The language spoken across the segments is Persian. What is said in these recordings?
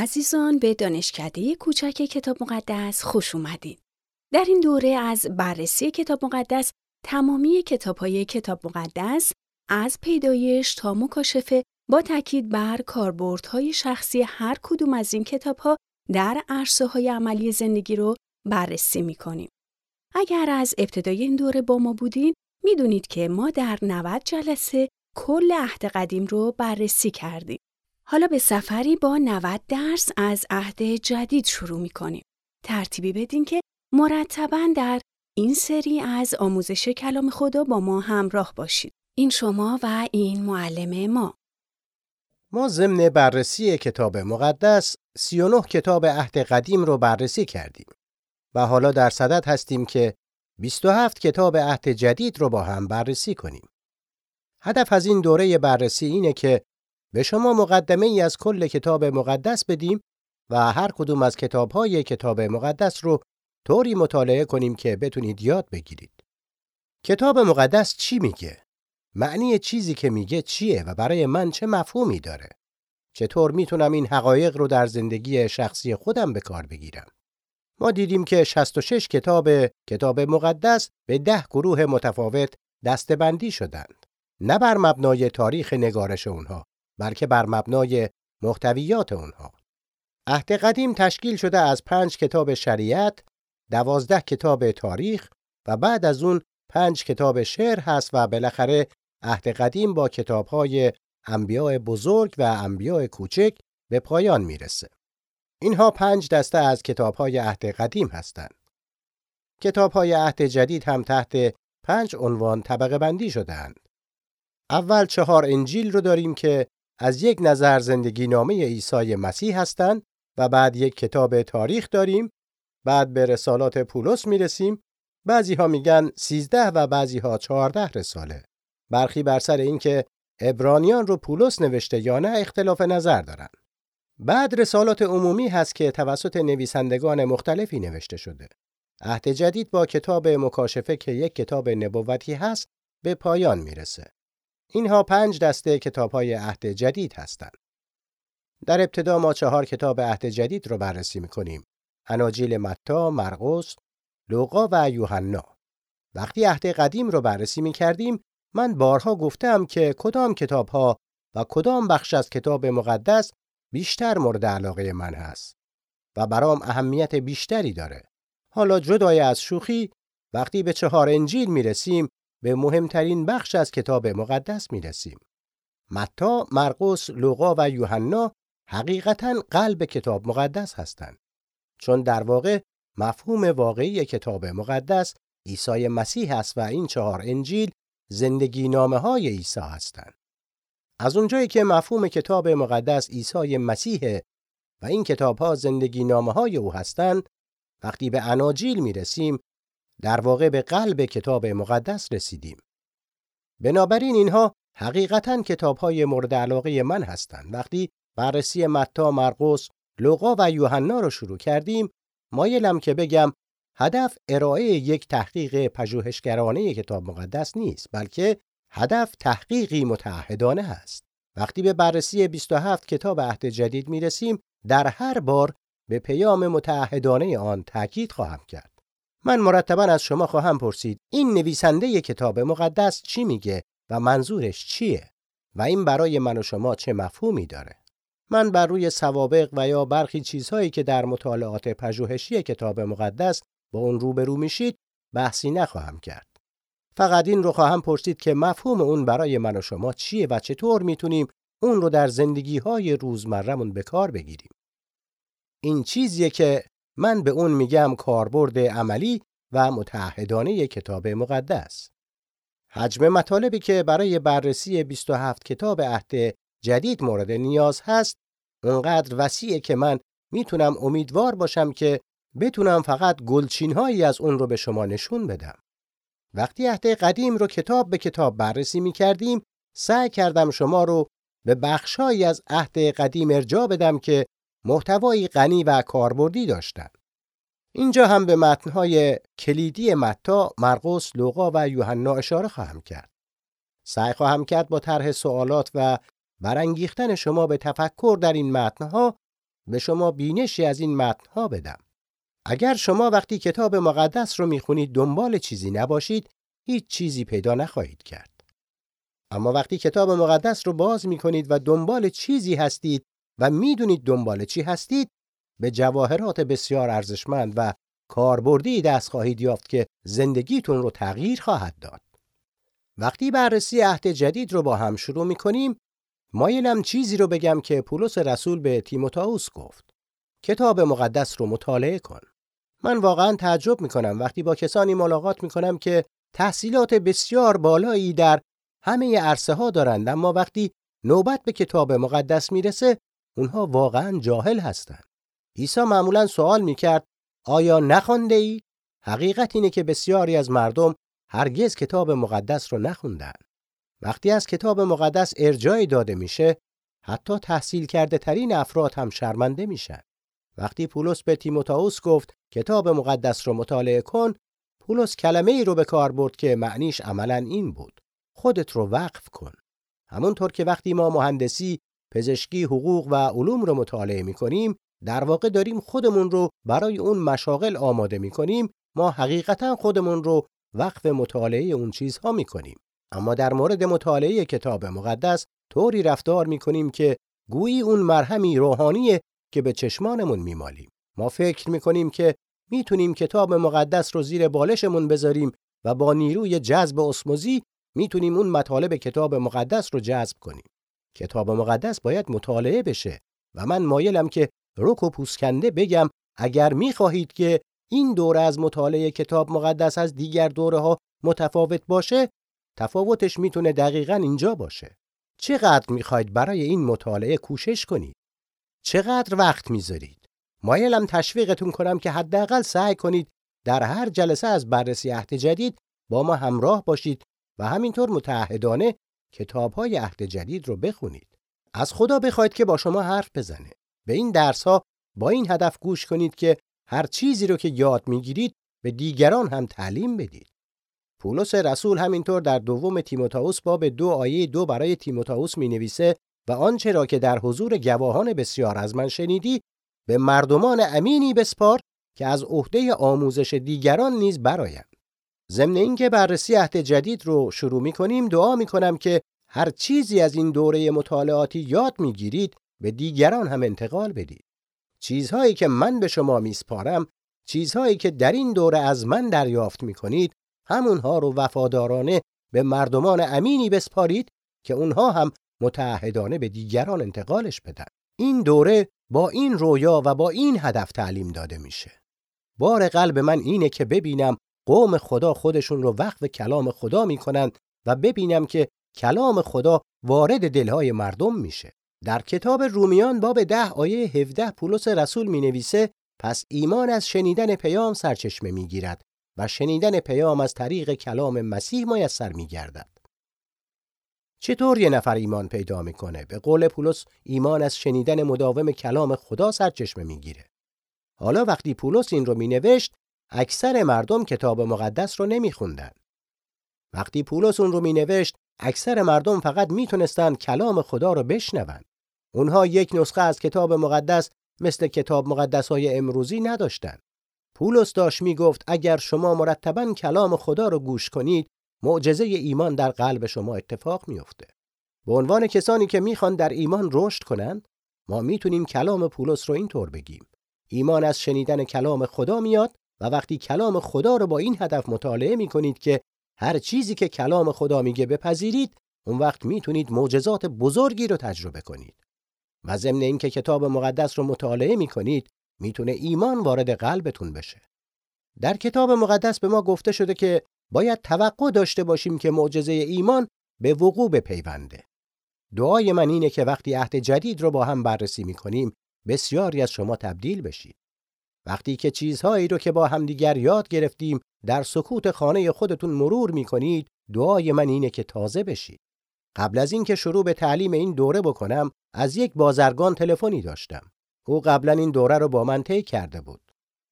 عزیزان به دانشکده کوچک کتاب مقدس خوش اومدین. در این دوره از بررسی کتاب مقدس تمامی کتاب های کتاب مقدس از پیدایش تا مکاشفه با تاکید بر کاربردهای شخصی هر کدوم از این کتاب ها در عرصه های عملی زندگی رو بررسی می کنیم. اگر از ابتدای این دوره با ما بودین می‌دونید که ما در 90 جلسه کل عهد قدیم رو بررسی کردیم. حالا به سفری با 90 درس از عهد جدید شروع می کنیم. ترتیبی بدین که مرتبا در این سری از آموزش کلام خدا با ما همراه باشید. این شما و این معلم ما. ما ضمن بررسی کتاب مقدس 39 کتاب عهد قدیم رو بررسی کردیم و حالا در صدد هستیم که 27 کتاب عهد جدید رو با هم بررسی کنیم. هدف از این دوره بررسی اینه که به شما مقدمه ای از کل کتاب مقدس بدیم و هر کدوم از کتاب های کتاب مقدس رو طوری مطالعه کنیم که بتونید یاد بگیرید. کتاب مقدس چی میگه؟ معنی چیزی که میگه چیه و برای من چه مفهومی داره؟ چطور می‌تونم این حقایق رو در زندگی شخصی خودم به کار بگیرم؟ ما دیدیم که 66 کتاب کتاب مقدس به ده گروه متفاوت دستبندی شدند. نه بر مبنای تاریخ نگارش اونها بلکه بر مبنای محتویات اونها. عهد قدیم تشکیل شده از پنج کتاب شریعت، دوازده کتاب تاریخ و بعد از اون پنج کتاب شعر هست و بالاخره عهد قدیم با کتابهای انبیاء بزرگ و انبیاء کوچک به پایان می‌رسه. اینها پنج دسته از کتابهای عهد قدیم هستند. کتابهای عهد جدید هم تحت پنج عنوان طبقه بندی شدهاند. اول چهار انجیل رو داریم که از یک نظر زندگی نامه عیسی مسیح هستند و بعد یک کتاب تاریخ داریم. بعد به رسالات پولس می‌رسیم. بعضی ها میگن 13 و بعضی ها 14 رساله. برخی بر سر اینکه ابرانیان رو پولس نوشته یا نه اختلاف نظر دارند بعد رسالات عمومی هست که توسط نویسندگان مختلفی نوشته شده. عهد جدید با کتاب مکاشفه که یک کتاب نبوتی هست به پایان می‌رسه. اینها پنج دسته کتاب های عهد جدید هستند. در ابتدا ما چهار کتاب عهد جدید رو بررسی می‌کنیم. اناجیل متا، مرقس، لوقا و یوحنا. وقتی عهد قدیم رو بررسی می کردیم، من بارها گفتم که کدام کتاب ها و کدام بخش از کتاب مقدس بیشتر مورد علاقه من هست و برام اهمیت بیشتری داره. حالا جدای از شوخی وقتی به چهار انجیل می رسیم به مهمترین بخش از کتاب مقدس می رسیم. متا، مرقس، لوقا و یوحنا حقیقتا قلب کتاب مقدس هستند. چون در واقع مفهوم واقعی کتاب مقدس عیسی مسیح است و این چهار انجیل زندگی نامه های عیسی هستند. از اونجایی که مفهوم کتاب مقدس عیسی مسیح و این کتاب ها زندگی نامه های او هستند، وقتی به اناجیل می رسیم در واقع به قلب کتاب مقدس رسیدیم. بنابراین اینها حقیقتا کتابهای مورد علاقه من هستند. وقتی بررسی متا، مرقس، لوقا و یوحنا رو شروع کردیم، مایلم که بگم هدف ارائه یک تحقیق پژوهشگرانه کتاب مقدس نیست، بلکه هدف تحقیقی متعهدانه است. وقتی به بررسی 27 کتاب عهد جدید می رسیم، در هر بار به پیام متعهدانه آن تاکید خواهم کرد. من مرتبا از شما خواهم پرسید این نویسنده کتاب مقدس چی میگه و منظورش چیه؟ و این برای من و شما چه مفهومی داره؟ من بر روی سوابق و یا برخی چیزهایی که در مطالعات پژوهشی کتاب مقدس با اون روبرو میشید بحثی نخواهم کرد. فقط این رو خواهم پرسید که مفهوم اون برای من و شما چیه و چطور می‌تونیم اون رو در زندگی های روزمرهمون به کار بگیریم. این چیزیه که من به اون میگم کاربرد عملی و متعهدانه کتاب مقدس. حجم مطالبی که برای بررسی 27 کتاب عهد جدید مورد نیاز هست اونقدر وسیعه که من می‌تونم امیدوار باشم که بتونم فقط گلچین هایی از اون رو به شما نشون بدم. وقتی عهد قدیم رو کتاب به کتاب بررسی می کردیم سعی کردم شما رو به بخشهایی از عهد قدیم ارجا بدم که محتوایی غنی و کاربردی داشتند. اینجا هم به متنهای کلیدی متا، مرقس، لوقا و یوحنا اشاره خواهم کرد. سعی خواهم کرد با طرح سوالات و برانگیختن شما به تفکر در این متنها به شما بینشی از این متنها بدم. اگر شما وقتی کتاب مقدس رو می‌خونید دنبال چیزی نباشید هیچ چیزی پیدا نخواهید کرد. اما وقتی کتاب مقدس رو باز می‌کنید و دنبال چیزی هستید و می‌دونید دنبال چی هستید به جواهرات بسیار ارزشمند و کاربردی دست خواهید یافت که زندگیتون رو تغییر خواهد داد. وقتی بررسی عهد جدید رو با هم شروع می‌کنیم مایلم چیزی رو بگم که پولس رسول به تیموتائوس گفت. کتاب مقدس رو مطالعه کن. من واقعا تعجب می‌کنم وقتی با کسانی ملاقات می‌کنم که تحصیلات بسیار بالایی در همه عرصه ها دارند اما وقتی نوبت به کتاب مقدس می‌رسه اونها واقعا جاهل هستند. عیسی معمولا سوال می‌کرد آیا نخوانده ای؟ حقیقت اینه که بسیاری از مردم هرگز کتاب مقدس رو نخوندن. وقتی از کتاب مقدس ارجای داده میشه حتی تحصیل کرده ترین افراد هم شرمنده میشن. وقتی پولس به تیموتائوس گفت کتاب مقدس رو مطالعه کن پولس کلمه ای رو به کار برد که معنیش عملا این بود خودت رو وقف کن همونطور که وقتی ما مهندسی پزشکی حقوق و علوم رو مطالعه می کنیم در واقع داریم خودمون رو برای اون مشاغل آماده می کنیم ما حقیقتا خودمون رو وقف مطالعه اون چیزها می کنیم اما در مورد مطالعه کتاب مقدس طوری رفتار می کنیم که گویی اون مرهمی روحانیه که به چشمانمون میمالیم. ما فکر می‌کنیم که می‌تونیم کتاب مقدس رو زیر بالشمون بذاریم و با نیروی جذب اسموزی می‌تونیم اون مطالب کتاب مقدس رو جذب کنیم. کتاب مقدس باید مطالعه بشه و من مایلم که رک و پوسکنده بگم اگر می‌خواهید که این دوره از مطالعه کتاب مقدس از دیگر دوره ها متفاوت باشه تفاوتش می‌تونه دقیقا اینجا باشه. چقدر می‌خواید برای این مطالعه کوشش کنید؟ چقدر وقت می‌ذارید؟ مایلم تشویقتون کنم که حداقل سعی کنید در هر جلسه از بررسی عهد جدید با ما همراه باشید و همینطور متعهدانه کتاب‌های عهد جدید رو بخونید. از خدا بخواید که با شما حرف بزنه. به این درس ها با این هدف گوش کنید که هر چیزی رو که یاد می‌گیرید به دیگران هم تعلیم بدید. پولس رسول همینطور در دوم تیموتائوس باب دو آیه دو برای تیموتائوس می نویسه و آنچه را که در حضور گواهان بسیار از من شنیدی به مردمان امینی بسپار که از عهده آموزش دیگران نیز برآیند. ضمن اینکه بررسی عهد جدید رو شروع می کنیم دعا می کنم که هر چیزی از این دوره مطالعاتی یاد می گیرید به دیگران هم انتقال بدید. چیزهایی که من به شما میسپارم، چیزهایی که در این دوره از من دریافت می کنید، همونها رو وفادارانه به مردمان امینی بسپارید که اونها هم متعهدانه به دیگران انتقالش بدن. این دوره با این رویا و با این هدف تعلیم داده میشه. بار قلب من اینه که ببینم قوم خدا خودشون رو وقف کلام خدا می‌کنن و ببینم که کلام خدا وارد دلهای مردم میشه. در کتاب رومیان باب ده آیه 17 پولس رسول می نویسه پس ایمان از شنیدن پیام سرچشمه می گیرد و شنیدن پیام از طریق کلام مسیح میسر می گردد. چطور یه نفر ایمان پیدا می‌کنه؟ به قول پولس ایمان از شنیدن مداوم کلام خدا سرچشمه می‌گیره. حالا وقتی پولس این رو مینوشت اکثر مردم کتاب مقدس رو نمیخوندن. وقتی پولس اون رو مینوشت اکثر مردم فقط می‌تونستن کلام خدا رو بشنون. اونها یک نسخه از کتاب مقدس مثل کتاب مقدس های امروزی نداشتن. پولس داشت می‌گفت اگر شما مرتبا کلام خدا رو گوش کنید معجزه ایمان در قلب شما اتفاق میفته. به عنوان کسانی که می‌خوان در ایمان رشد کنند، ما می‌تونیم کلام پولس رو اینطور بگیم. ایمان از شنیدن کلام خدا میاد و وقتی کلام خدا رو با این هدف مطالعه می‌کنید که هر چیزی که کلام خدا میگه بپذیرید، اون وقت می‌تونید معجزات بزرگی رو تجربه کنید. و ضمن اینکه کتاب مقدس رو مطالعه می‌کنید، می‌تونه ایمان وارد قلبتون بشه. در کتاب مقدس به ما گفته شده که باید توقع داشته باشیم که معجزه ایمان به وقوع بپیونده. دعای من اینه که وقتی عهد جدید رو با هم بررسی می‌کنیم بسیاری از شما تبدیل بشید. وقتی که چیزهایی رو که با همدیگر یاد گرفتیم در سکوت خانه خودتون مرور می‌کنید دعای من اینه که تازه بشید. قبل از اینکه شروع به تعلیم این دوره بکنم از یک بازرگان تلفنی داشتم. او قبلا این دوره رو با من طی کرده بود.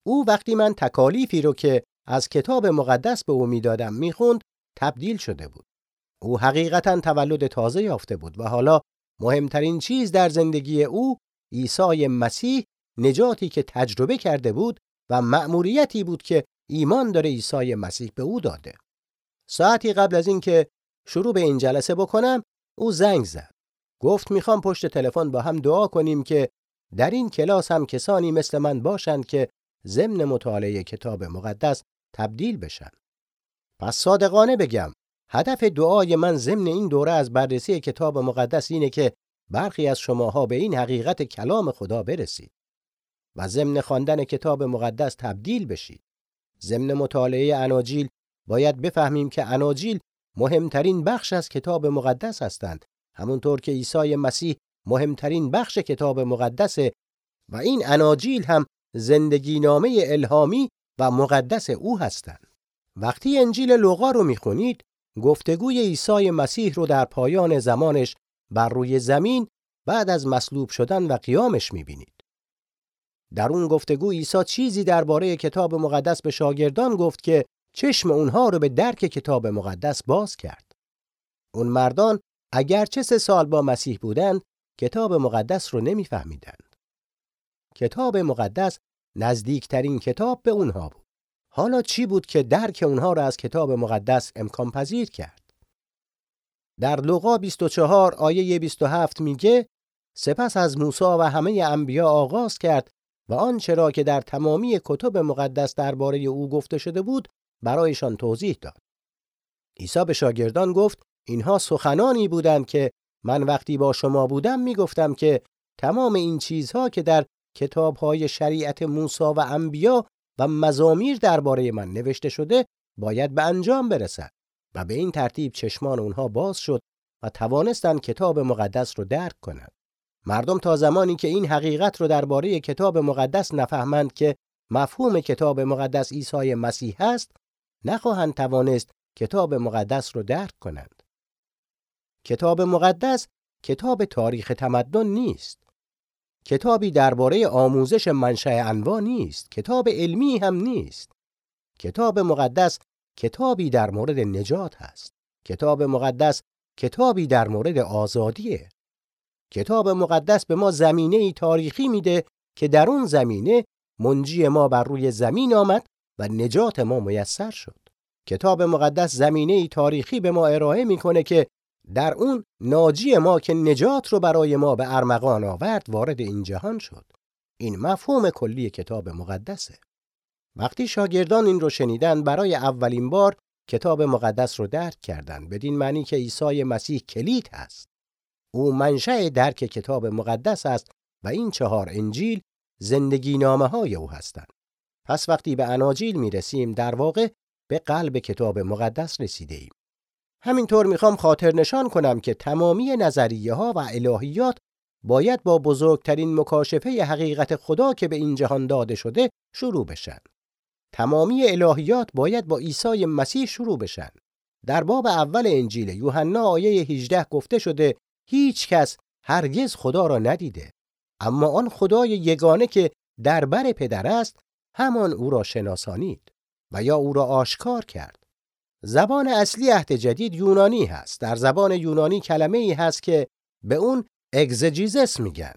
او وقتی من تکالیفی رو که از کتاب مقدس به او می‌دادم می‌خوند تبدیل شده بود. او حقیقتا تولد تازه یافته بود و حالا مهمترین چیز در زندگی او عیسی مسیح نجاتی که تجربه کرده بود و مأموریتی بود که ایمان داره عیسی مسیح به او داده. ساعتی قبل از اینکه شروع به این جلسه بکنم او زنگ زد. گفت می‌خوام پشت تلفن با هم دعا کنیم که در این کلاس هم کسانی مثل من باشند که ضمن مطالعه کتاب مقدس تبدیل بشن. پس صادقانه بگم هدف دعای من ضمن این دوره از بررسی کتاب مقدس اینه که برخی از شماها به این حقیقت کلام خدا برسید و ضمن خواندن کتاب مقدس تبدیل بشید. ضمن مطالعه اناجیل باید بفهمیم که اناجیل مهمترین بخش از کتاب مقدس هستند همونطور که عیسی مسیح مهمترین بخش کتاب مقدسه و این اناجیل هم زندگی نامه الهامی و مقدس او هستند. وقتی انجیل لوقا رو می‌خونید گفتگوی عیسی مسیح رو در پایان زمانش بر روی زمین بعد از مصلوب شدن و قیامش می‌بینید. در اون گفتگو عیسی چیزی درباره کتاب مقدس به شاگردان گفت که چشم اونها رو به درک کتاب مقدس باز کرد. اون مردان اگرچه سه سال با مسیح بودند کتاب مقدس رو نمیفهمیدند. کتاب مقدس نزدیکترین کتاب به اونها بود. حالا چی بود که درک اونها را از کتاب مقدس امکان پذیر کرد؟ در لوقا 24 آیه 27 میگه سپس از موسی و همه انبیا آغاز کرد و آنچه را که در تمامی کتب مقدس درباره او گفته شده بود برایشان توضیح داد. عیسی به شاگردان گفت اینها سخنانی بودند که من وقتی با شما بودم می‌گفتم که تمام این چیزها که در کتابهای شریعت موسی و انبیا و مزامیر درباره من نوشته شده باید به انجام برسد و به این ترتیب چشمان اونها باز شد و توانستند کتاب مقدس رو درک کنند. مردم تا زمانی که این حقیقت رو درباره کتاب مقدس نفهمند که مفهوم کتاب مقدس عیسی مسیح است نخواهند توانست کتاب مقدس رو درک کنند. کتاب مقدس کتاب تاریخ تمدن نیست. کتابی درباره آموزش منشأ انواع نیست. کتاب علمی هم نیست. کتاب مقدس کتابی در مورد نجات هست. کتاب مقدس کتابی در مورد آزادیه. کتاب مقدس به ما زمینه ای تاریخی میده که در اون زمینه منجی ما بر روی زمین آمد و نجات ما میسر شد. کتاب مقدس زمینه ای تاریخی به ما ارائه می‌کنه که در اون ناجی ما که نجات رو برای ما به ارمغان آورد وارد این جهان شد. این مفهوم کلی کتاب مقدسه. وقتی شاگردان این رو شنیدن برای اولین بار کتاب مقدس رو درک کردند بدین معنی که عیسی مسیح کلید هست. او منشأ درک کتاب مقدس است و این چهار انجیل زندگی نامه های او هستند. پس وقتی به اناجیل می رسیم در واقع به قلب کتاب مقدس رسیده ایم. همینطور می‌خوام خاطر نشان کنم که تمامی نظریه ها و الهیات باید با بزرگترین مکاشفه حقیقت خدا که به این جهان داده شده شروع بشن. تمامی الهیات باید با عیسی مسیح شروع بشن. در باب اول انجیل یوحنا آیه 18 گفته شده هیچ کس هرگز خدا را ندیده. اما آن خدای یگانه که در بر پدر است همان او را شناسانید و یا او را آشکار کرد. زبان اصلی عهد جدید یونانی هست. در زبان یونانی کلمه ای هست که به اون اگزجیزس میگن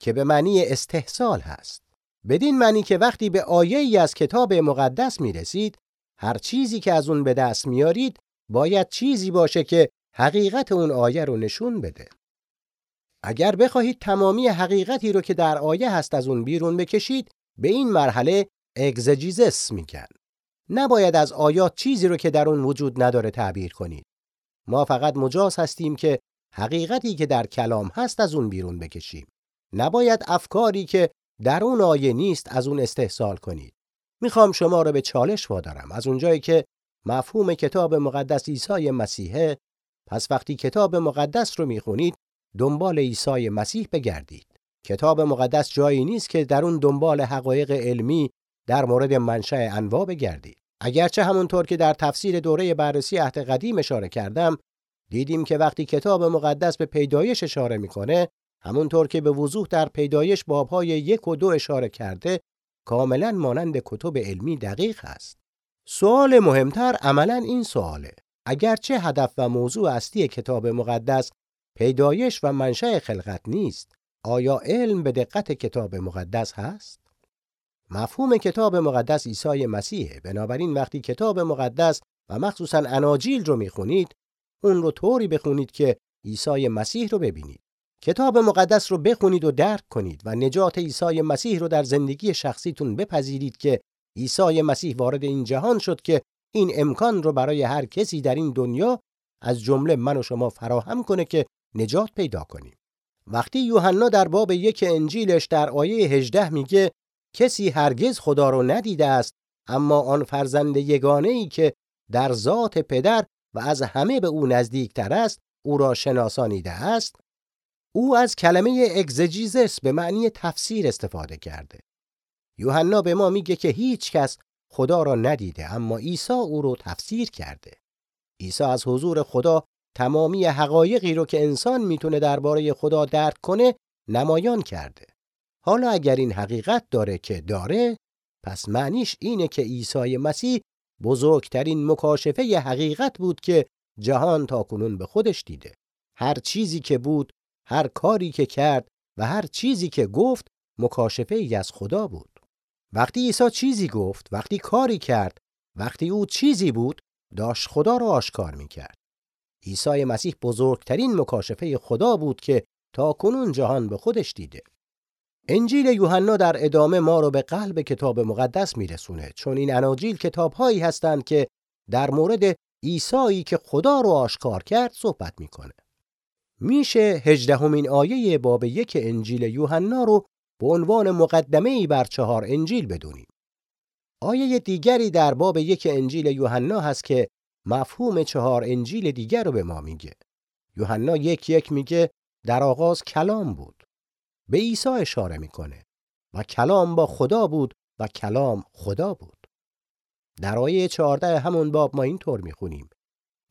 که به معنی استحصال هست. بدین معنی که وقتی به آیه ای از کتاب مقدس می رسید هر چیزی که از اون به دست میارید باید چیزی باشه که حقیقت اون آیه رو نشون بده. اگر بخواهید تمامی حقیقتی رو که در آیه هست از اون بیرون بکشید به این مرحله اگزجیزس میگن. نباید از آیات چیزی رو که در اون وجود نداره تعبیر کنید. ما فقط مجاز هستیم که حقیقتی که در کلام هست از اون بیرون بکشیم. نباید افکاری که در اون آیه نیست از اون استحصال کنید. می‌خوام شما رو به چالش وادارم از اونجایی که مفهوم کتاب مقدس عیسی مسیحه پس وقتی کتاب مقدس رو می‌خونید دنبال عیسی مسیح بگردید. کتاب مقدس جایی نیست که در اون دنبال حقایق علمی در مورد منشأ انواع بگردید. اگرچه همونطور که در تفسیر دوره بررسی عهد قدیم اشاره کردم دیدیم که وقتی کتاب مقدس به پیدایش اشاره می‌کنه همونطور که به وضوح در پیدایش بابهای یک و دو اشاره کرده کاملا مانند کتب علمی دقیق است. سوال مهمتر عملا این سواله. اگرچه هدف و موضوع اصلی کتاب مقدس پیدایش و منشأ خلقت نیست آیا علم به دقت کتاب مقدس هست؟ مفهوم کتاب مقدس عیسی مسیحه بنابراین وقتی کتاب مقدس و مخصوصا اناجیل رو می‌خونید اون رو طوری بخونید که عیسی مسیح رو ببینید کتاب مقدس رو بخونید و درک کنید و نجات عیسی مسیح رو در زندگی شخصیتون بپذیرید که عیسی مسیح وارد این جهان شد که این امکان رو برای هر کسی در این دنیا از جمله من و شما فراهم کنه که نجات پیدا کنیم. وقتی یوحنا در باب یک انجیلش در آیه 18 میگه کسی هرگز خدا رو ندیده است اما آن فرزند یگانه ای که در ذات پدر و از همه به او نزدیکتر است او را شناسانیده است او از کلمه اگزجیزس به معنی تفسیر استفاده کرده. یوحنا به ما میگه که هیچ کس خدا را ندیده اما عیسی او رو تفسیر کرده. عیسی از حضور خدا تمامی حقایقی رو که انسان می‌تونه درباره خدا درک کنه نمایان کرده. حالا اگر این حقیقت داره که داره پس معنیش اینه که عیسی مسیح بزرگترین مکاشفه حقیقت بود که جهان تا کنون به خودش دیده. هر چیزی که بود هر کاری که کرد و هر چیزی که گفت مکاشفه ای از خدا بود. وقتی عیسی چیزی گفت وقتی کاری کرد وقتی او چیزی بود داشت خدا را آشکار می کرد عیسی مسیح بزرگترین مکاشفه خدا بود که تا کنون جهان به خودش دیده انجیل یوحنا در ادامه ما رو به قلب کتاب مقدس میرسونه چون این اناجیل کتابهایی هستند که در مورد عیسی که خدا رو آشکار کرد صحبت می‌کنه. میشه هجدهمین آیه باب یک انجیل یوحنا رو به عنوان مقدمه ای بر چهار انجیل بدونیم. آیه دیگری در باب یک انجیل یوحنا هست که مفهوم چهار انجیل دیگر رو به ما میگه. یوحنا یک یک میگه در آغاز کلام بود. به عیسی اشاره می‌کنه و کلام با خدا بود و کلام خدا بود. در آیه 14 همون باب ما اینطور می‌خونیم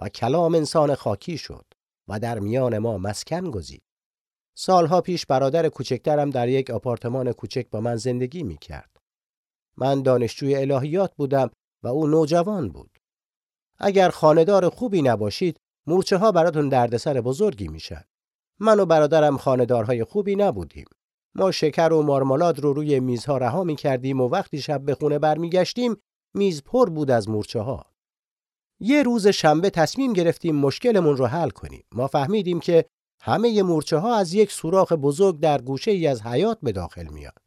و کلام انسان خاکی شد و در میان ما مسکن گزید. سالها پیش برادر کوچکترم در یک آپارتمان کوچک با من زندگی می‌کرد. من دانشجوی الهیات بودم و او نوجوان بود. اگر خاندار خوبی نباشید، مورچه ها براتون دردسر بزرگی میشن. من و برادرم خاندارهای خوبی نبودیم. ما شکر و مارمالاد رو روی میزها رها می کردیم و وقتی شب به خونه برمیگشتیم میز پر بود از مورچه ها. یه روز شنبه تصمیم گرفتیم مشکلمون رو حل کنیم. ما فهمیدیم که همه مورچه ها از یک سوراخ بزرگ در گوشه ای از حیات به داخل میاد.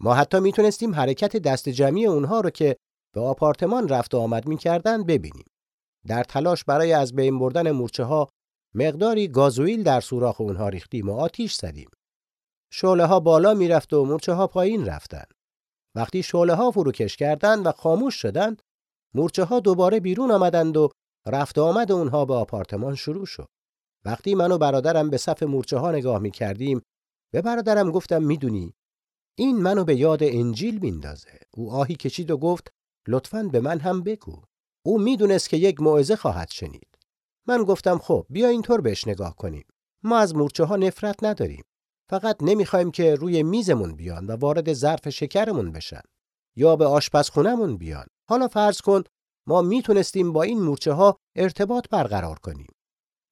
ما حتی می‌تونستیم حرکت دست جمعی اونها رو که به آپارتمان رفت و آمد می‌کردن ببینیم. در تلاش برای از بین بردن مورچه ها مقداری گازوئیل در سوراخ اونها ریختیم و آتیش زدیم. شعله ها بالا می‌رفت و مورچه ها پایین رفتن. وقتی شعله ها فروکش کردند و خاموش شدند، مورچه ها دوباره بیرون آمدند و رفت آمد اونها به آپارتمان شروع شد. وقتی من و برادرم به صف مورچه ها نگاه می کردیم، به برادرم گفتم می‌دونی این منو به یاد انجیل میندازه. او آهی کشید و گفت لطفاً به من هم بگو. او می‌دونست که یک موعظه خواهد شنید. من گفتم خب بیا اینطور بهش نگاه کنیم. ما از مورچه ها نفرت نداریم. فقط نمی‌خوایم که روی میزمون بیان و وارد ظرف شکرمون بشن یا به آشپزخونهمون بیان. حالا فرض کن ما می‌تونستیم با این مورچه ها ارتباط برقرار کنیم.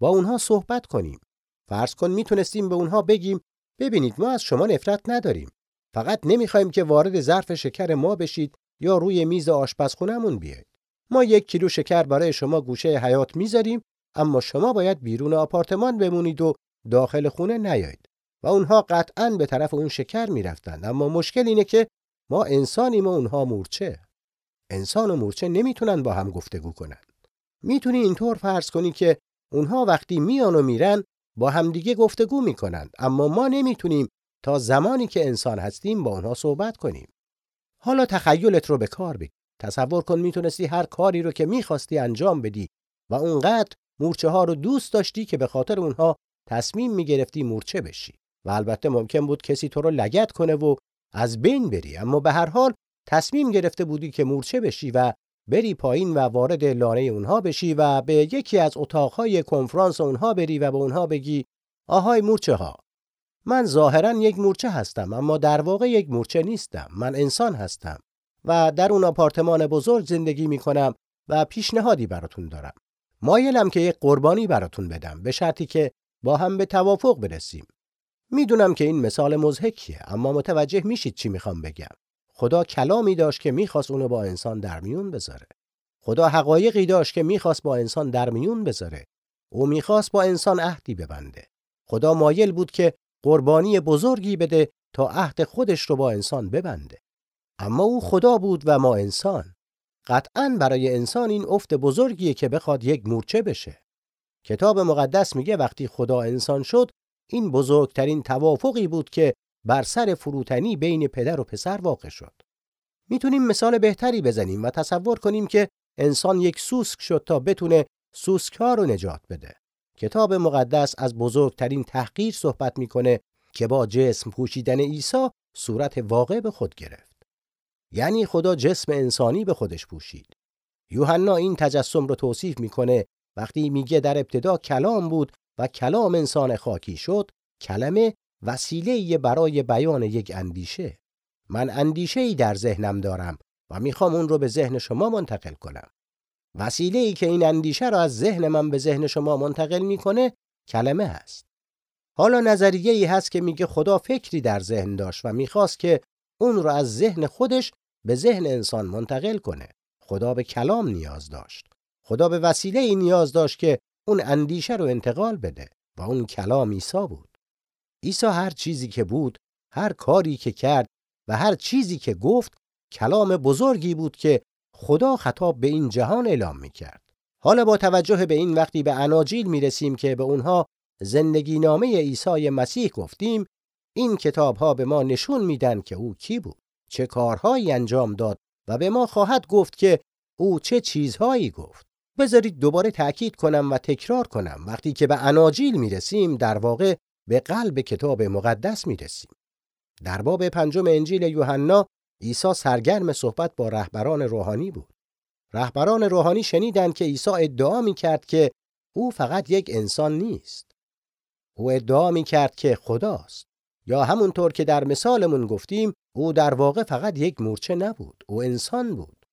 با اونها صحبت کنیم. فرض کن می‌تونستیم به اونها بگیم ببینید ما از شما نفرت نداریم. فقط نمی‌خوایم که وارد ظرف شکر ما بشید یا روی میز آشپزخونهمون بیاید. ما یک کیلو شکر برای شما گوشه حیات می‌ذاریم اما شما باید بیرون آپارتمان بمونید و داخل خونه نیایید. و اونها قطعا به طرف اون شکر می‌رفتند اما مشکل اینه که ما انسانیم و اونها مورچه انسان و مورچه نمی‌تونن با هم گفتگو کنن می‌تونی اینطور فرض کنی که اونها وقتی میان و میرن با همدیگه گفتگو می‌کنند اما ما نمی‌تونیم تا زمانی که انسان هستیم با اونها صحبت کنیم. حالا تخیلت رو به کار بگیر. تصور کن می‌تونستی هر کاری رو که می‌خواستی انجام بدی و اونقدر مورچه ها رو دوست داشتی که به خاطر اونها تصمیم می‌گرفتی مورچه بشی. و البته ممکن بود کسی تو رو لگت کنه و از بین بری. اما به هر حال تصمیم گرفته بودی که مورچه بشی و بری پایین و وارد لانه اونها بشی و به یکی از اتاقهای کنفرانس اونها بری و به اونها بگی آهای مورچه ها من ظاهرا یک مورچه هستم اما در واقع یک مورچه نیستم من انسان هستم و در اون آپارتمان بزرگ زندگی می کنم و پیشنهادی براتون دارم مایلم که یک قربانی براتون بدم به شرطی که با هم به توافق برسیم می‌دونم که این مثال مزهکیه اما متوجه میشید چی می‌خوام بگم. خدا کلامی داشت که می‌خواست اونو با انسان در میون بذاره. خدا حقایقی داشت که می‌خواست با انسان در میون بذاره. او می‌خواست با انسان عهدی ببنده. خدا مایل بود که قربانی بزرگی بده تا عهد خودش رو با انسان ببنده. اما او خدا بود و ما انسان. قطعا برای انسان این افت بزرگیه که بخواد یک مورچه بشه. کتاب مقدس میگه وقتی خدا انسان شد این بزرگترین توافقی بود که بر سر فروتنی بین پدر و پسر واقع شد. می‌تونیم مثال بهتری بزنیم و تصور کنیم که انسان یک سوسک شد تا بتونه سوسک ها رو نجات بده. کتاب مقدس از بزرگترین تحقیر صحبت می‌کنه که با جسم پوشیدن عیسی صورت واقع به خود گرفت. یعنی خدا جسم انسانی به خودش پوشید. یوحنا این تجسم رو توصیف می‌کنه وقتی میگه در ابتدا کلام بود و کلام انسان خاکی شد کلمه وسیله برای بیان یک اندیشه. من اندیشه ای در ذهنم دارم و می‌خوام اون رو به ذهن شما منتقل کنم. وسیله ای که این اندیشه را از ذهن من به ذهن شما منتقل می‌کنه کلمه هست. حالا نظریه ای هست که میگه خدا فکری در ذهن داشت و می‌خواست که اون رو از ذهن خودش به ذهن انسان منتقل کنه. خدا به کلام نیاز داشت. خدا به وسیله ای نیاز داشت که اون اندیشه رو انتقال بده و اون کلام عیسی بود. عیسی هر چیزی که بود هر کاری که کرد و هر چیزی که گفت کلام بزرگی بود که خدا خطاب به این جهان اعلام می کرد. حالا با توجه به این وقتی به اناجیل می رسیم که به اونها زندگی نامه عیسی مسیح گفتیم این کتاب ها به ما نشون میدن که او کی بود چه کارهایی انجام داد و به ما خواهد گفت که او چه چیزهایی گفت بذارید دوباره تأکید کنم و تکرار کنم وقتی که به اناجیل می رسیم در واقع به قلب کتاب مقدس می رسیم در باب پنجم انجیل یوحنا عیسی سرگرم صحبت با رهبران روحانی بود. رهبران روحانی شنیدند که عیسی ادعا می کرد که او فقط یک انسان نیست. او ادعا می کرد که خداست. یا همونطور که در مثالمون گفتیم او در واقع فقط یک مورچه نبود. او انسان بود.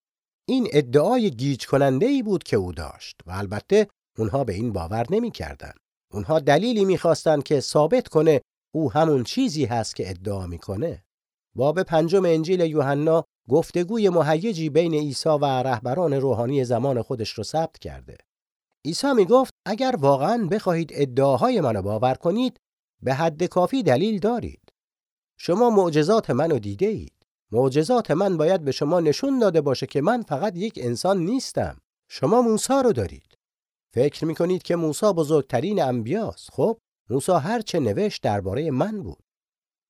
این ادعای گیج کننده ای بود که او داشت و البته اونها به این باور نمی کردن. اونها دلیلی می‌خواستند که ثابت کنه او همون چیزی هست که ادعا می‌کنه. باب پنجم انجیل یوحنا گفتگوی مهیجی بین عیسی و رهبران روحانی زمان خودش رو ثبت کرده. عیسی می گفت اگر واقعا بخواهید ادعاهای منو باور کنید به حد کافی دلیل دارید. شما معجزات منو دیده اید. معجزات من باید به شما نشون داده باشه که من فقط یک انسان نیستم. شما موسی رو دارید. فکر می کنید که موسی بزرگترین انبیاست. خب موسی هر چه نوشت درباره من بود.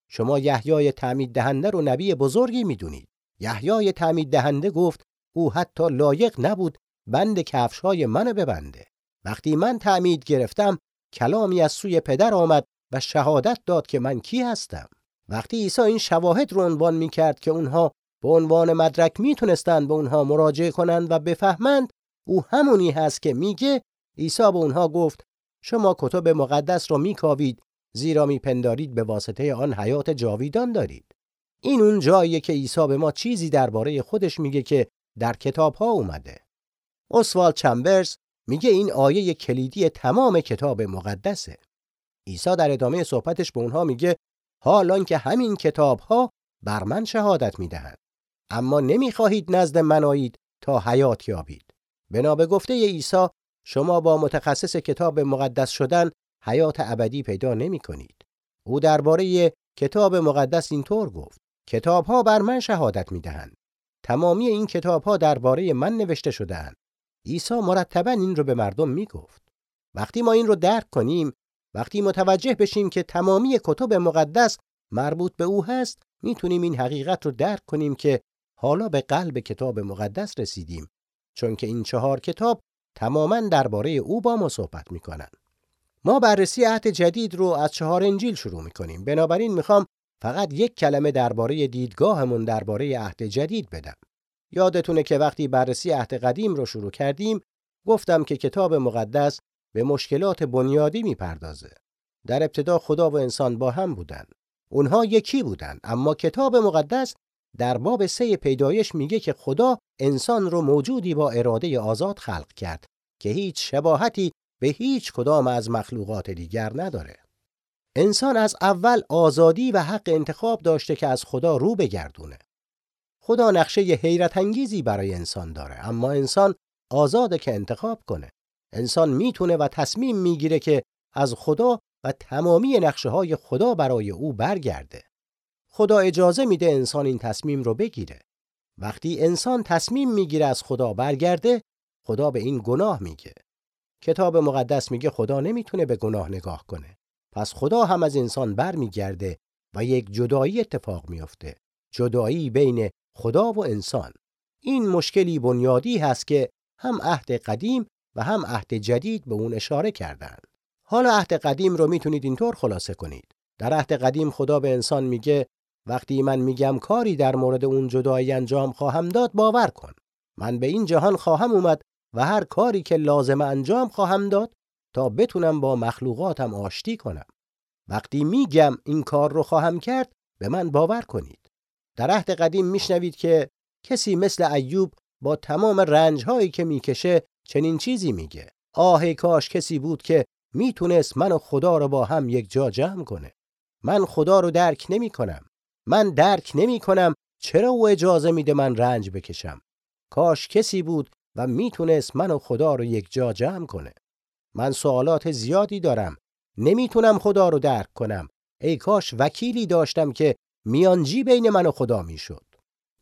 شما یحیای تعمید دهنده رو نبی بزرگی می‌دونید. یحیای تعمید دهنده گفت او حتی لایق نبود بند کفشهای منو ببنده. وقتی من تعمید گرفتم کلامی از سوی پدر آمد و شهادت داد که من کی هستم. وقتی عیسی این شواهد رو عنوان می کرد که اونها به عنوان مدرک می‌تونستند به اونها مراجعه کنند و بفهمند او همونی هست که میگه عیسی به اونها گفت شما کتب مقدس را میکاوید زیرا میپندارید به واسطه آن حیات جاویدان دارید. این اون جاییه که عیسی به ما چیزی درباره خودش میگه که در کتاب ها اومده. اسوال چمبرز میگه این آیه کلیدی تمام کتاب مقدسه. عیسی در ادامه صحبتش به اونها میگه حالان که همین کتاب ها بر من شهادت می‌دهند اما نمی‌خواهید نزد من آیید تا حیات یابید. بنا به گفته عیسی شما با متخصص کتاب مقدس شدن حیات ابدی پیدا نمی کنید. او درباره کتاب مقدس اینطور گفت: کتاب ها بر من شهادت می دهند. تمامی این کتاب ها درباره من نوشته شدهاند. عیسی مرتبا این رو به مردم می گفت. وقتی ما این رو درک کنیم، وقتی متوجه بشیم که تمامی کتب مقدس مربوط به او هست، می‌تونیم این حقیقت رو درک کنیم که حالا به قلب کتاب مقدس رسیدیم چون که این چهار کتاب تماما درباره او با ما صحبت می‌کنن. ما بررسی عهد جدید رو از چهار انجیل شروع می‌کنیم. بنابراین می‌خوام فقط یک کلمه درباره دیدگاهمون درباره عهد جدید بدم. یادتونه که وقتی بررسی عهد قدیم رو شروع کردیم گفتم که کتاب مقدس به مشکلات بنیادی می‌پردازه. در ابتدا خدا و انسان با هم بودن. اونها یکی بودن اما کتاب مقدس در باب سه پیدایش میگه که خدا انسان رو موجودی با اراده آزاد خلق کرد که هیچ شباهتی به هیچ کدام از مخلوقات دیگر نداره. انسان از اول آزادی و حق انتخاب داشته که از خدا رو بگردونه. خدا نقشه حیرت انگیزی برای انسان داره اما انسان آزاده که انتخاب کنه. انسان می‌تونه و تصمیم می‌گیره که از خدا و تمامی نقشه های خدا برای او برگرده. خدا اجازه میده انسان این تصمیم رو بگیره. وقتی انسان تصمیم می‌گیره از خدا برگرده، خدا به این گناه میگه. کتاب مقدس میگه خدا نمی‌تونه به گناه نگاه کنه. پس خدا هم از انسان برمیگرده و یک جدایی اتفاق میافته. جدایی بین خدا و انسان. این مشکلی بنیادی هست که هم عهد قدیم و هم عهد جدید به اون اشاره کردند. حالا عهد قدیم رو می‌تونید اینطور خلاصه کنید. در عهد قدیم خدا به انسان میگه وقتی من میگم کاری در مورد اون جدایی انجام خواهم داد باور کن. من به این جهان خواهم اومد و هر کاری که لازم انجام خواهم داد تا بتونم با مخلوقاتم آشتی کنم. وقتی میگم این کار رو خواهم کرد به من باور کنید. در عهد قدیم میشنوید که کسی مثل ایوب با تمام رنجهایی که می‌کشه چنین چیزی میگه. آه کاش کسی بود که می‌تونست من و خدا رو با هم یک جا جمع کنه. من خدا رو درک نمی کنم. من درک نمی کنم چرا او اجازه میده من رنج بکشم. کاش کسی بود و می‌تونست من و خدا رو یک جا جمع کنه. من سوالات زیادی دارم. نمی‌تونم خدا رو درک کنم. ای کاش وکیلی داشتم که میانجی بین من و خدا می‌شد.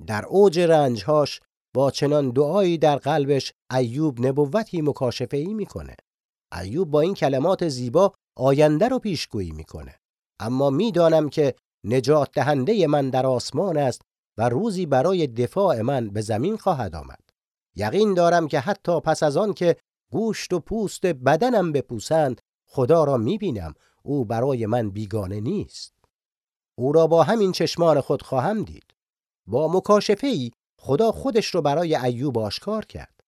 در اوج رنجهاش با چنان دعایی در قلبش ایوب نبوتی مکاشفه ای می‌کنه. ایوب با این کلمات زیبا آینده رو پیشگویی می‌کنه. اما می‌دانم که نجات دهنده من در آسمان است و روزی برای دفاع من به زمین خواهد آمد. یقین دارم که حتی پس از آن که گوشت و پوست بدنم بپوسند خدا را می‌بینم او برای من بیگانه نیست. او را با همین چشمان خود خواهم دید. با مکاشفه ای خدا خودش رو برای ایوب آشکار کرد.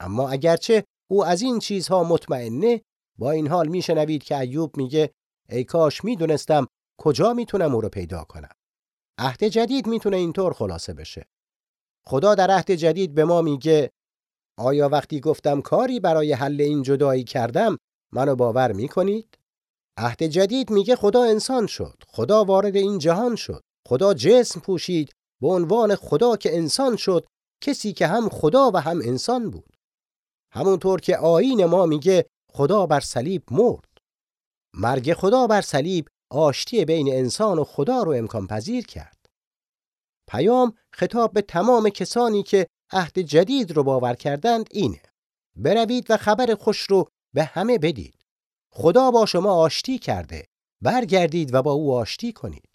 اما اگرچه او از این چیزها مطمئنه با این حال میشنوید که ایوب میگه ای کاش می‌دونستم کجا می‌تونم او رو پیدا کنم. عهد جدید می‌تونه اینطور خلاصه بشه. خدا در عهد جدید به ما میگه آیا وقتی گفتم کاری برای حل این جدایی کردم منو باور می‌کنید؟ عهد جدید میگه خدا انسان شد. خدا وارد این جهان شد. خدا جسم پوشید به عنوان خدا که انسان شد کسی که هم خدا و هم انسان بود. همونطور که آیین ما میگه خدا بر صلیب مرد. مرگ خدا بر صلیب آشتی بین انسان و خدا رو امکان پذیر کرد. پیام خطاب به تمام کسانی که عهد جدید رو باور کردند اینه. بروید و خبر خوش رو به همه بدید. خدا با شما آشتی کرده. برگردید و با او آشتی کنید.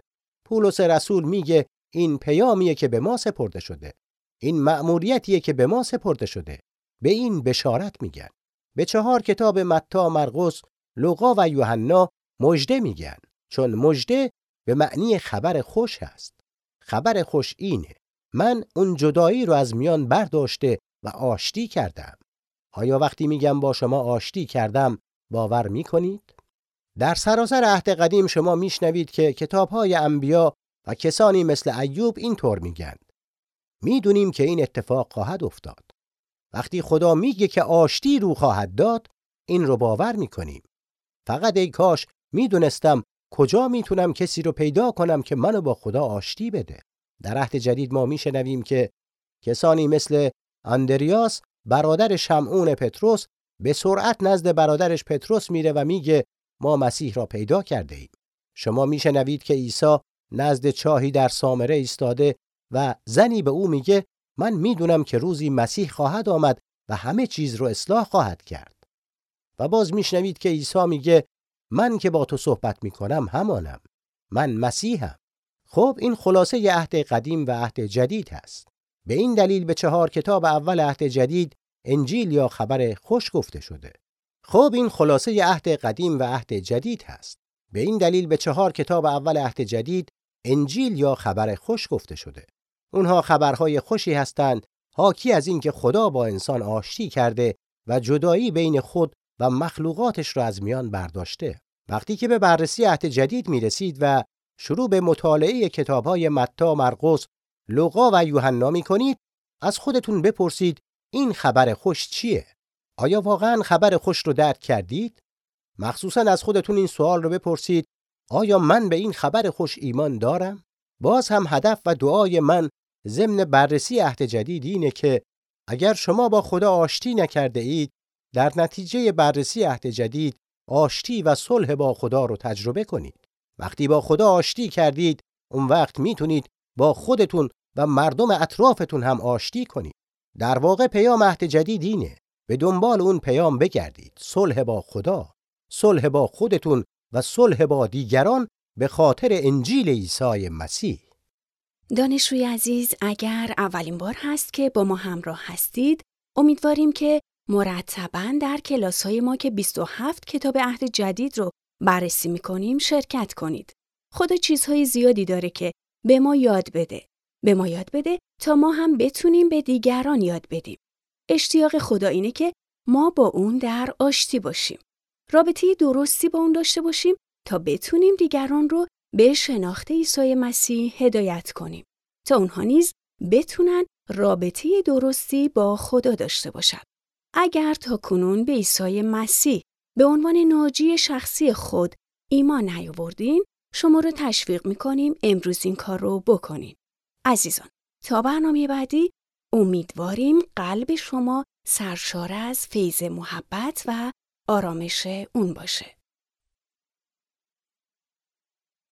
پولس رسول میگه این پیامیه که به ما سپرده شده. این مأموریتیه که به ما سپرده شده. به این بشارت میگن. به چهار کتاب متا، مرقس، لوقا و یوحنا مژده میگن. چون مژده به معنی خبر خوش است. خبر خوش اینه. من اون جدایی رو از میان برداشته و آشتی کردم. آیا وقتی میگم با شما آشتی کردم باور می‌کنید؟ در سراسر عهد قدیم شما میشنوید که کتابهای انبیا و کسانی مثل ایوب اینطور میگن. می‌دونیم که این اتفاق خواهد افتاد. وقتی خدا میگه که آشتی رو خواهد داد، این رو باور می‌کنیم. فقط ای کاش می‌دونستم کجا می‌تونم کسی رو پیدا کنم که منو با خدا آشتی بده. در عهد جدید ما میشنویم که کسانی مثل اندریاس برادر شمعون پتروس به سرعت نزد برادرش پتروس میره و میگه ما مسیح را پیدا کرده ایم. شما میشنوید که عیسی نزد چاهی در سامره ایستاده و زنی به او میگه من می‌دونم که روزی مسیح خواهد آمد و همه چیز رو اصلاح خواهد کرد. و باز میشنوید که عیسی میگه من که با تو صحبت می‌کنم همانم. من مسیحم. خب این خلاصه عهد قدیم و عهد جدید هست. به این دلیل به چهار کتاب اول عهد جدید انجیل یا خبر خوش گفته شده. خب این خلاصه عهد قدیم و عهد جدید هست. به این دلیل به چهار کتاب اول عهد جدید انجیل یا خبر خوش گفته شده. اونها خبرهای خوشی هستند حاکی از اینکه خدا با انسان آشتی کرده و جدایی بین خود و مخلوقاتش را از میان برداشته. وقتی که به بررسی عهد جدید می رسید و شروع به مطالعه کتابهای متا، مرقس، لوقا و یوحنا می کنید، از خودتون بپرسید این خبر خوش چیه؟ آیا واقعا خبر خوش رو درک کردید؟ مخصوصا از خودتون این سوال رو بپرسید آیا من به این خبر خوش ایمان دارم؟ باز هم هدف و دعای من ضمن بررسی عهد جدید اینه که اگر شما با خدا آشتی نکرده اید در نتیجه بررسی عهد جدید آشتی و صلح با خدا رو تجربه کنید. وقتی با خدا آشتی کردید اون وقت می‌تونید با خودتون و مردم اطرافتون هم آشتی کنید. در واقع پیام عهد جدید اینه به دنبال اون پیام بگردید. صلح با خدا، صلح با خودتون و صلح با دیگران به خاطر انجیل عیسی مسیح. دانشجوی عزیز اگر اولین بار هست که با ما همراه هستید امیدواریم که مرتبا در کلاس های ما که 27 کتاب عهد جدید رو بررسی می‌کنیم شرکت کنید. خدا چیزهای زیادی داره که به ما یاد بده. به ما یاد بده تا ما هم بتونیم به دیگران یاد بدیم. اشتیاق خدا اینه که ما با اون در آشتی باشیم. رابطه درستی با اون داشته باشیم تا بتونیم دیگران رو به شناخت عیسی مسیح هدایت کنیم تا اونها نیز بتونن رابطه درستی با خدا داشته باشند. اگر تا کنون به عیسی مسیح به عنوان ناجی شخصی خود ایمان نیاوردین شما رو تشویق می‌کنیم امروز این کار رو بکنین. عزیزان تا برنامه بعدی امیدواریم قلب شما سرشار از فیض محبت و آرامش اون باشه.